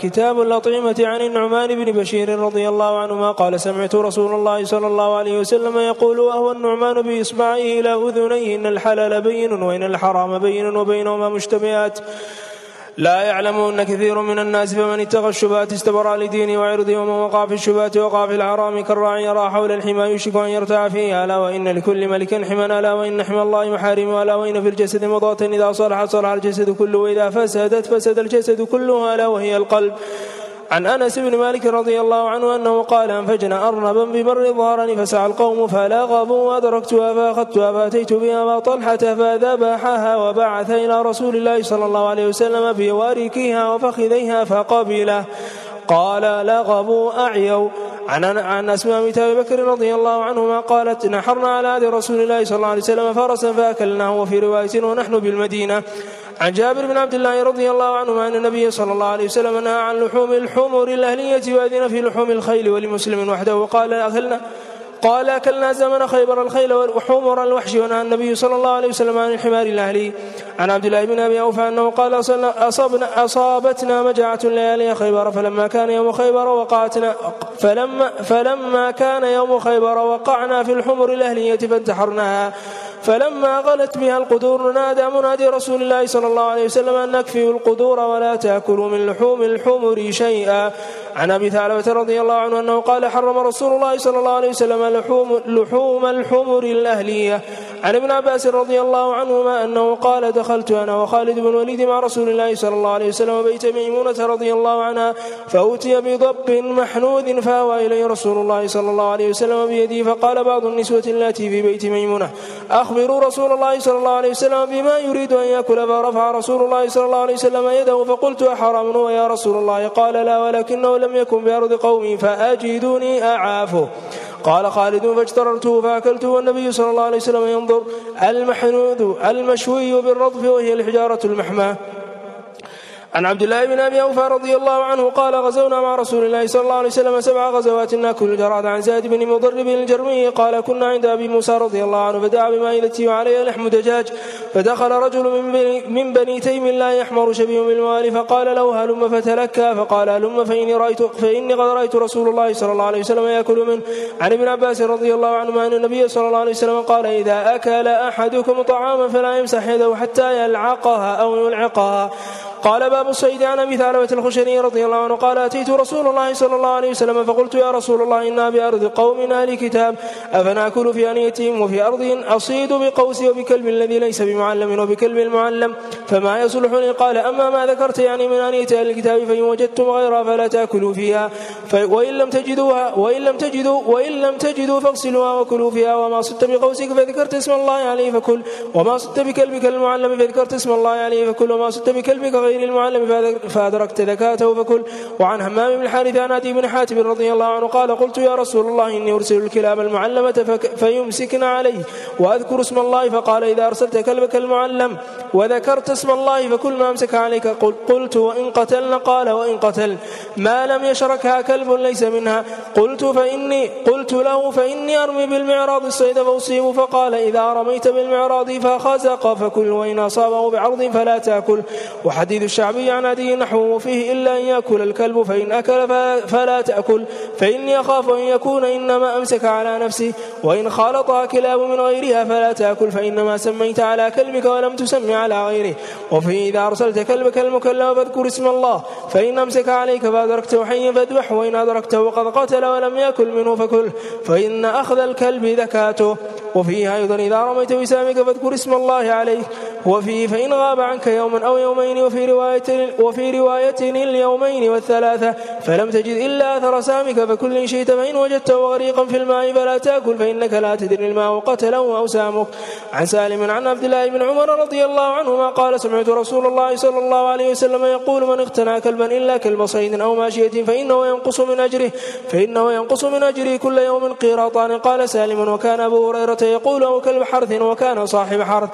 كتاب الأطعمة عن النعمان بن بشير رضي الله عنهما قال سمعت رسول الله صلى الله عليه وسلم يقول وهو النعمان بإصبعه إلى أذنيه إن الحلال بين وإن الحرام بين وبينهما مشتبهات لا يعلمون كثير من الناس فمن اتقى الشبهات استبرأ لدينه وعرضه ومن وقع في الشبهات وقع في الحرام كالراعي يرى حول الحمى يشك أن يرتع فيها. ألا وإن لكل ملك حما ألا وإن حمى الله محارم ألا وإن في الجسد مضغة إذا صلح صلح الجسد كله وإذا فسدت فسد الجسد كله ألا وهي القلب. عن أنس بن مالك رضي الله عنه أنه قال انفجنا أرنبا ببر ظهرني فسعى القوم فلاغبوا وادركتها فاخذتها فاتيت بها طلحة فذبحها وبعث إلى رسول الله صلى الله عليه وسلم بواركها وفخذيها فقبله. قال لغبوا أعيوا. عن عن أسماء بنت أبي بكر رضي الله عنهما قالت نحرنا على عهد رسول الله صلى الله عليه وسلم فرسا فأكلناه وفي رواية ونحن بالمدينة. عن جابر بن عبد الله رضي الله عنهما أن النبي صلى الله عليه وسلم نهى عن لحوم الحمر الأهلية وأذن في لحوم الخيل ولمسلم وحده وقال اكلنا قال أكلنا زمن خيبر الخيل وحمر الوحش ونهى النبي صلى الله عليه وسلم عن الحمار الأهلي. عن عبد الله بن أبي أوفى أنه قال أصبنا أصابتنا مجاعة ليالي خيبر فلما كان يوم خيبر وقعتنا فلما فلما كان يوم خيبر وقعنا في الحمر الأهلية فانتحرناها. فلما غلت بها القدور نادى منادي رسول الله صلى الله عليه وسلم أن نكفي القدور ولا تأكلوا من لحوم الحمر شيئا. عن أبي ثعلبة رضي الله عنه أنه قال حرم رسول الله صلى الله عليه وسلم لحوم لحوم الحمر الأهلية. عن ابن عباس رضي الله عنهما أنه قال دخلت أنا وخالد بن الوليد مع رسول الله صلى الله عليه وسلم بيت ميمونه رضي الله عنها فأوتي بضب محنوذ فآوى إليه رسول الله صلى الله عليه وسلم بيده فقال بعض النسوة التي في بيت ميمونة أخبروا رسول الله صلى الله عليه وسلم بما يريد أن يأكل فرفع رسول الله صلى الله عليه وسلم يده فقلت احرام هو يا رسول الله؟ قال لا ولكنه لم يكن بأرض قومي فأجدني أعافه. قال خالد فاجتررته فأكلته والنبي صلى الله عليه وسلم ينظر المحنود المشوي بالرضف وهي الحجارة المحماة عن عبد الله بن أبي أوفى رضي الله عنه قال غزونا مع رسول الله صلى الله عليه وسلم سبع غزوات ناكل الجراد عن زاد بن مضرب الجرمي. قال كنا عند أبي موسى رضي الله عنه فدعا بمائدته وعليها لحم دجاج. فدخل رجل من بني, من بني تيم الله أحمر شبيه بالموالي فقال له هلم فتلكأ فقال هلم فإني رايت فإني قد رأيت رسول الله صلى الله عليه وسلم يأكل منه. عن ابن عباس رضي الله عنهما أن النبي صلى الله عليه وسلم قال إذا أكل أحدكم طعاما فلا يمسح يده حتى يلعقها أو يلعقها. قال باب عن أبي ثعلبة الخشني رضي الله عنه قال أتيت رسول الله صلى الله عليه وسلم فقلت يا رسول الله إنا بأرض قوم أهل كتاب أفنأكل في أنيتهم وفي أرض أصيد بقوسي وبكلب الذي ليس بمعلم وبكلب المعلم فما يصلح لي قال أما ما ذكرت يعني من انيه أهل الكتاب فإن وجدتم غيرها فلا تأكلوا فيها وإن لم تجدوها وإن لم تجدوا وإن لم تجدوا فاغسلوها وكلوا فيها وما صدت بقوسك فذكرت اسم الله عليه فكل وما صدت بكلبك المعلم فذكرت اسم الله عليه فكل وما صدت بكلبك غير المعلم فأدركت ذكاته فكل وعن همام بن الحارث عن أبي بن حاتم رضي الله عنه قال قلت يا رسول الله إني أرسل الكلاب المعلمة فيمسكن عليه وأذكر اسم الله فقال إذا أرسلت كلبك المعلم وذكرت اسم الله فكل ما أمسك عليك قلت وإن قتلن قال وإن قتل ما لم يشركها كلب ليس منها قلت فإني قلت له فإني أرمي بالمعراض الصيد فأصيب فقال إذا رميت بالمعراض فخزق فكل وإن أصابه بعرض فلا تأكل. وحديث الشعبي عن عدي نحوه فيه إلا أن يأكل الكلب فإن أكل فلا تأكل فإني أخاف أن يكون إنما أمسك على نفسه وإن خالطها كلاب من غيرها فلا تأكل فإنما سميت على كلبك ولم تسمي على غيره. وفيه إذا أرسلت كلبك المكلم فاذكر اسم الله فإن أمسك عليك فأدركته حيا فاذبح وإن أدركته وقد قتل ولم يأكل منه فكل فإن أخذ الكلب ذكاته. وفيه أيضا إذا رميت بسامك فاذكر اسم الله عليه وفيه فإن غاب عنك يوما أو يومين وفي رواية وفي رواية اليومين والثلاثة. فلم تجد إلا أثر سامك فكل شئت فإن وجدته غريقا في الماء فلا تأكل فإنك لا تدري الماء قتله أو سامك. عن سالم عن عبد الله بن عمر رضي الله عنهما قال سمعت رسول الله صلى الله عليه وسلم يقول من اقتنى كلبا إلا كلب صيد أو ماشية فإنه ينقص من أجره فإنه ينقص من أجره كل يوم قيراطان. قال سالم وكان أبو هريرة يقول أو كلب حرث وكان صاحب حرث.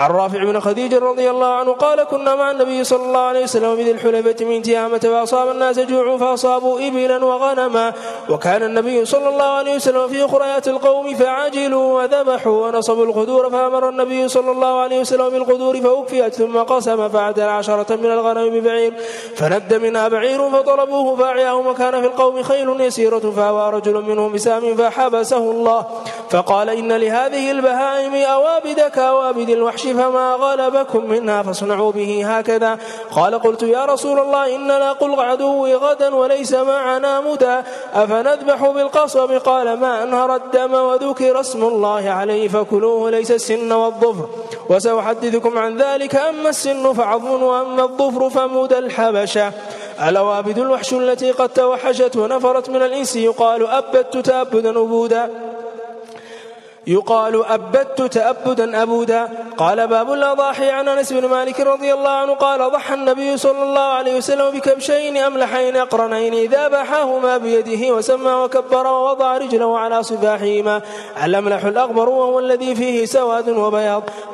عن رافع بن خديج رضي الله عنه قال كنا مع النبي صلى الله عليه وسلم بذي الحليفة من تيامة فأصاب الناس جوع فأصابوا إبلا وغنما. وكان النبي صلى الله عليه وسلم في خريات القوم فعجلوا وذبحوا ونصبوا القدور فأمر النبي صلى الله عليه وسلم بالقدور فأكفئت ثم قسم فعدل عشرة من الغنم ببعير. فند منها بعير فطلبوه فأعياهم وكان في القوم خيل يسيرة فأوى رجل منهم بسام فحبسه الله. فقال إن لهذه البهائم أوابد كأوابد الوحش فما غلبكم منها فاصنعوا به هكذا. قال قلت يا رسول الله إن نقل العدو غدا وليس معنا مدى. أفنذبح بالقصب؟ قال ما أنهر الدم وذكر اسم الله عليه فكلوه ليس السن والظفر. وسأحدثكم عن ذلك أما السن فعظم وأما الظفر فمود الحبشة. الأوابد الوحش التي قد توحشت ونفرت من الإنس؟ يقال أبدت تأبدا أبودا يقال أبدت تأبدا أبودا. قال باب الأضاحي عن أنس بن مالك رضي الله عنه قال ضحى النبي صلى الله عليه وسلم بكبشين أملحين أقرنين إذا بحاهما بيده وسمى وكبر ووضع رجله على صفاحهما الأملح الأغبر وهو الذي فيه سواد وبياض.